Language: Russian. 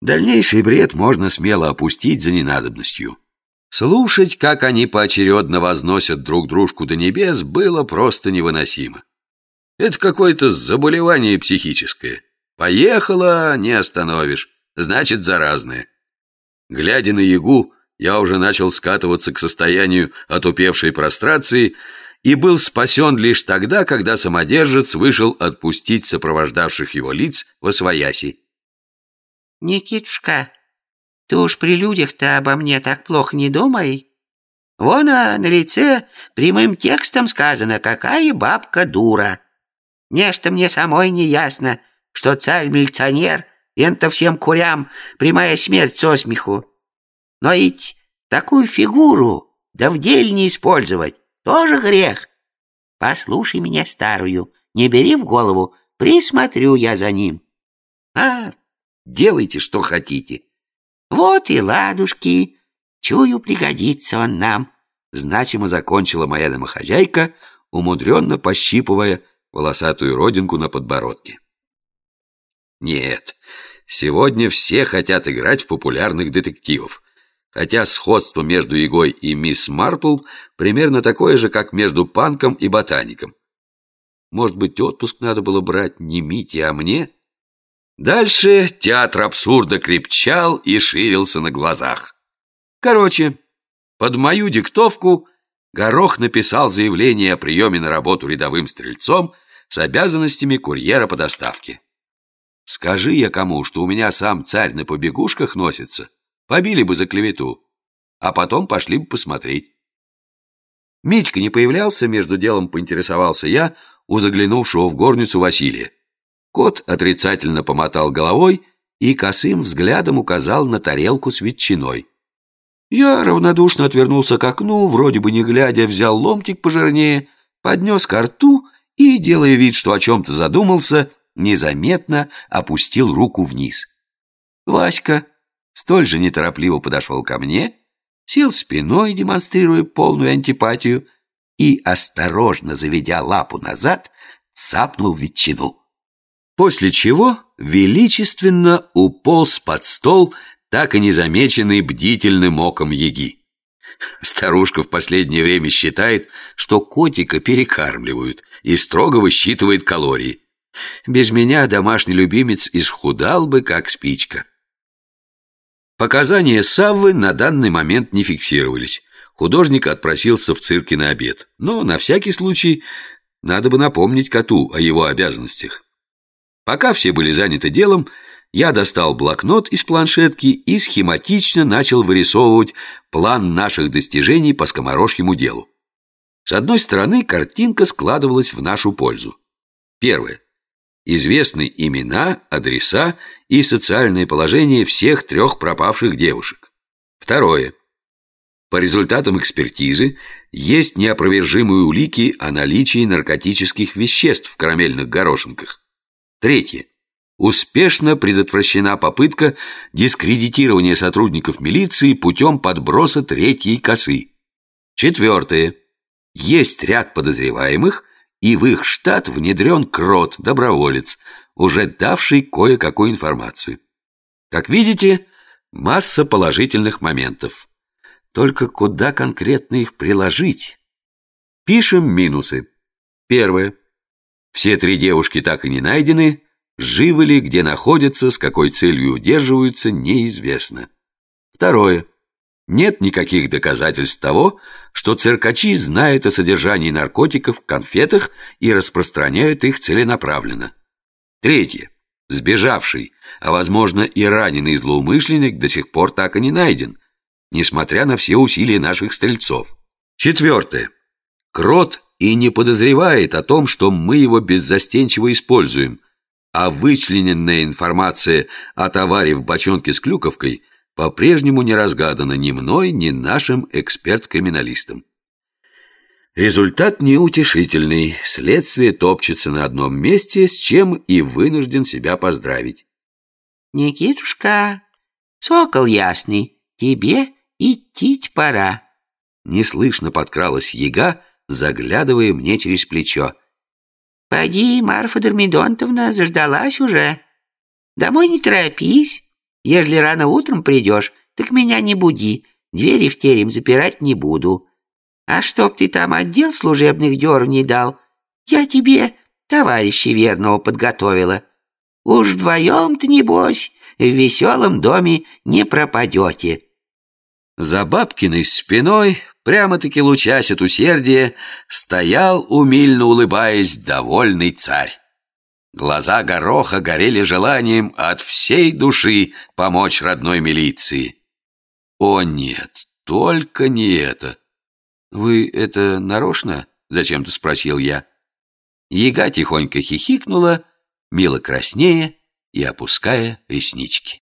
Дальнейший бред можно смело опустить за ненадобностью. Слушать, как они поочередно возносят друг дружку до небес, было просто невыносимо. Это какое-то заболевание психическое. Поехала, не остановишь, значит заразное. Глядя на Ягу, я уже начал скатываться к состоянию отупевшей прострации и был спасен лишь тогда, когда самодержец вышел отпустить сопровождавших его лиц во свояси. «Никитушка, ты уж при людях-то обо мне так плохо не думай. Вон а, на лице прямым текстом сказано, какая бабка дура. Нечто мне самой не ясно, что царь-милиционер, ента всем курям прямая смерть со смеху. Но ведь такую фигуру да в деле не использовать тоже грех. Послушай меня старую, не бери в голову, присмотрю я за ним. А, делайте, что хотите. Вот и ладушки, чую, пригодится он нам. Значимо закончила моя домохозяйка, умудренно пощипывая волосатую родинку на подбородке. Нет, сегодня все хотят играть в популярных детективов, хотя сходство между Егой и мисс Марпл примерно такое же, как между панком и ботаником. Может быть, отпуск надо было брать не Мите, а мне? Дальше театр абсурда крепчал и ширился на глазах. Короче, под мою диктовку Горох написал заявление о приеме на работу рядовым стрельцом с обязанностями курьера по доставке. Скажи я кому, что у меня сам царь на побегушках носится, побили бы за клевету, а потом пошли бы посмотреть. Митька не появлялся, между делом поинтересовался я у заглянувшего в горницу Василия. Кот отрицательно помотал головой и косым взглядом указал на тарелку с ветчиной. Я равнодушно отвернулся к окну, вроде бы не глядя, взял ломтик пожирнее, поднес ко рту и, делая вид, что о чем-то задумался, незаметно опустил руку вниз. Васька столь же неторопливо подошел ко мне, сел спиной, демонстрируя полную антипатию, и, осторожно заведя лапу назад, цапнул ветчину после чего величественно уполз под стол, так и незамеченный бдительным оком яги. Старушка в последнее время считает, что котика перекармливают и строго высчитывает калории. Без меня домашний любимец исхудал бы, как спичка. Показания Саввы на данный момент не фиксировались. Художник отпросился в цирке на обед. Но на всякий случай надо бы напомнить коту о его обязанностях. Пока все были заняты делом, я достал блокнот из планшетки и схематично начал вырисовывать план наших достижений по скоморожьему делу. С одной стороны, картинка складывалась в нашу пользу. Первое. Известны имена, адреса и социальное положение всех трех пропавших девушек. Второе. По результатам экспертизы есть неопровержимые улики о наличии наркотических веществ в карамельных горошинках. Третье. Успешно предотвращена попытка дискредитирования сотрудников милиции путем подброса третьей косы. Четвертое. Есть ряд подозреваемых, и в их штат внедрен крот, доброволец, уже давший кое-какую информацию. Как видите, масса положительных моментов. Только куда конкретно их приложить? Пишем минусы. Первое. Все три девушки так и не найдены, живы ли, где находятся, с какой целью удерживаются, неизвестно. Второе. Нет никаких доказательств того, что циркачи знают о содержании наркотиков в конфетах и распространяют их целенаправленно. Третье. Сбежавший, а возможно и раненый злоумышленник до сих пор так и не найден, несмотря на все усилия наших стрельцов. Четвертое. Крот и не подозревает о том, что мы его беззастенчиво используем, а вычлененная информация о товаре в бочонке с клюковкой по-прежнему не разгадана ни мной, ни нашим эксперт-криминалистам. Результат неутешительный, следствие топчется на одном месте, с чем и вынужден себя поздравить. «Никитушка, сокол ясный, тебе идти пора». Неслышно подкралась яга, заглядывая мне через плечо. «Поди, Марфа Дермидонтовна, заждалась уже. Домой не торопись, Ежели рано утром придешь, так меня не буди, двери в терем запирать не буду. А чтоб ты там отдел служебных дёр не дал, я тебе товарища верного подготовила. Уж вдвоем-то, небось, в веселом доме не пропадете». За бабкиной спиной, прямо-таки лучась от усердия, стоял, умильно улыбаясь, довольный царь. Глаза Гороха горели желанием от всей души помочь родной милиции. «О нет, только не это!» «Вы это нарочно?» — зачем-то спросил я. Яга тихонько хихикнула, мило краснея и опуская реснички.